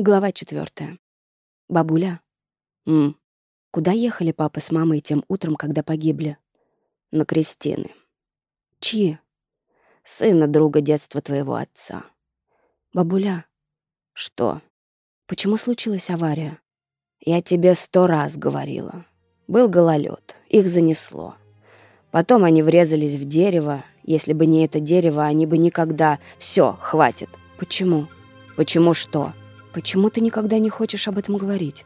Глава четвертая. Бабуля. М. Куда ехали папа с мамой тем утром, когда погибли? На крестины. Чьи? Сына друга детства твоего отца. Бабуля. Что? Почему случилась авария? Я тебе сто раз говорила. Был гололед, их занесло. Потом они врезались в дерево. Если бы не это дерево, они бы никогда... Все, хватит. Почему? Почему что? «Почему ты никогда не хочешь об этом говорить?»